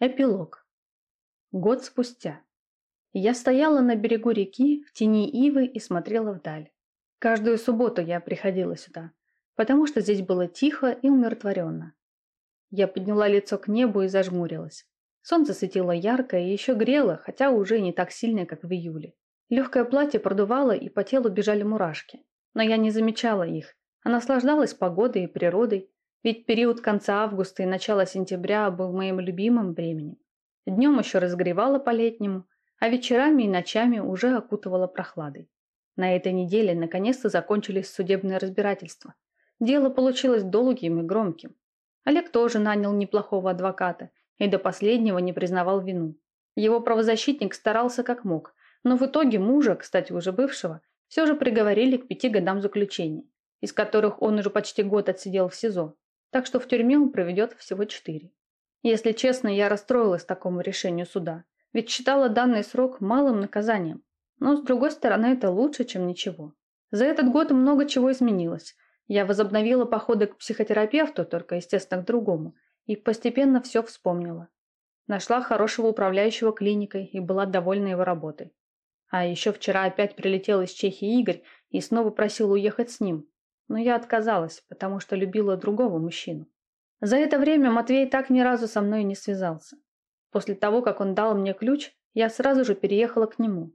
Эпилог. Год спустя. Я стояла на берегу реки в тени ивы и смотрела вдаль. Каждую субботу я приходила сюда, потому что здесь было тихо и умиротворенно. Я подняла лицо к небу и зажмурилась. Солнце светило ярко и еще грело, хотя уже не так сильно, как в июле. Легкое платье продувало, и по телу бежали мурашки. Но я не замечала их, а наслаждалась погодой и природой, ведь период конца августа и начала сентября был моим любимым временем. Днем еще разгревало по-летнему, а вечерами и ночами уже окутывало прохладой. На этой неделе наконец-то закончились судебные разбирательства. Дело получилось долгим и громким. Олег тоже нанял неплохого адвоката и до последнего не признавал вину. Его правозащитник старался как мог, но в итоге мужа, кстати уже бывшего, все же приговорили к пяти годам заключения, из которых он уже почти год отсидел в СИЗО так что в тюрьме он проведет всего четыре. Если честно, я расстроилась такому решению суда, ведь считала данный срок малым наказанием. Но, с другой стороны, это лучше, чем ничего. За этот год много чего изменилось. Я возобновила походы к психотерапевту, только, естественно, к другому, и постепенно все вспомнила. Нашла хорошего управляющего клиникой и была довольна его работой. А еще вчера опять прилетел из Чехии Игорь и снова просил уехать с ним, но я отказалась, потому что любила другого мужчину. За это время Матвей так ни разу со мной не связался. После того, как он дал мне ключ, я сразу же переехала к нему.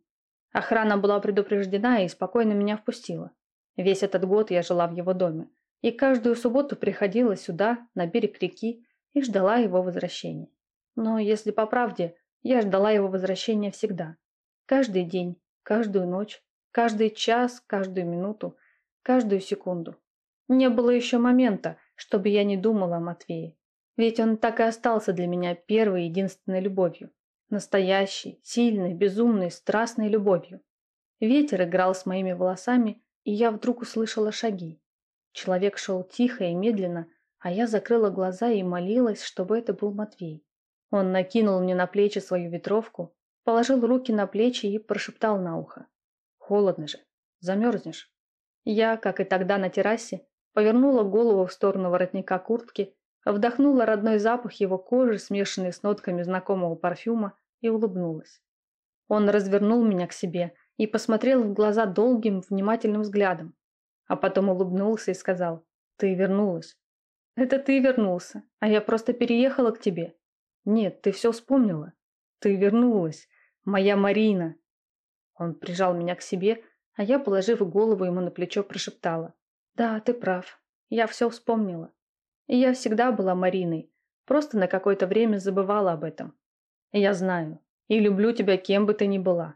Охрана была предупреждена и спокойно меня впустила. Весь этот год я жила в его доме, и каждую субботу приходила сюда, на берег реки, и ждала его возвращения. Но, если по правде, я ждала его возвращения всегда. Каждый день, каждую ночь, каждый час, каждую минуту – каждую секунду. Не было еще момента, чтобы я не думала о Матвее. Ведь он так и остался для меня первой единственной любовью. Настоящей, сильной, безумной, страстной любовью. Ветер играл с моими волосами, и я вдруг услышала шаги. Человек шел тихо и медленно, а я закрыла глаза и молилась, чтобы это был Матвей. Он накинул мне на плечи свою ветровку, положил руки на плечи и прошептал на ухо. «Холодно же, замерзнешь». Я, как и тогда на террасе, повернула голову в сторону воротника куртки, вдохнула родной запах его кожи, смешанный с нотками знакомого парфюма, и улыбнулась. Он развернул меня к себе и посмотрел в глаза долгим, внимательным взглядом, а потом улыбнулся и сказал «Ты вернулась». «Это ты вернулся, а я просто переехала к тебе». «Нет, ты все вспомнила. Ты вернулась, моя Марина». Он прижал меня к себе, а я, положив голову ему на плечо, прошептала. «Да, ты прав. Я все вспомнила. И я всегда была Мариной, просто на какое-то время забывала об этом. Я знаю. И люблю тебя, кем бы ты ни была».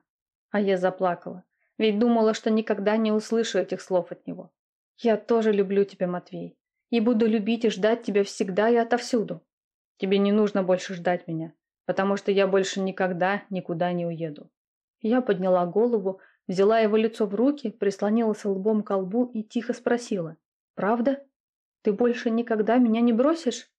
А я заплакала, ведь думала, что никогда не услышу этих слов от него. «Я тоже люблю тебя, Матвей, и буду любить и ждать тебя всегда и отовсюду. Тебе не нужно больше ждать меня, потому что я больше никогда никуда не уеду». Я подняла голову, Взяла его лицо в руки, прислонилась лбом к лбу и тихо спросила. «Правда? Ты больше никогда меня не бросишь?»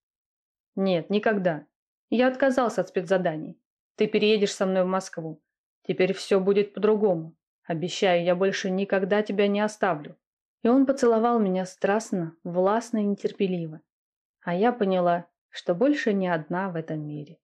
«Нет, никогда. Я отказался от спецзаданий. Ты переедешь со мной в Москву. Теперь все будет по-другому. Обещаю, я больше никогда тебя не оставлю». И он поцеловал меня страстно, властно и нетерпеливо. А я поняла, что больше не одна в этом мире.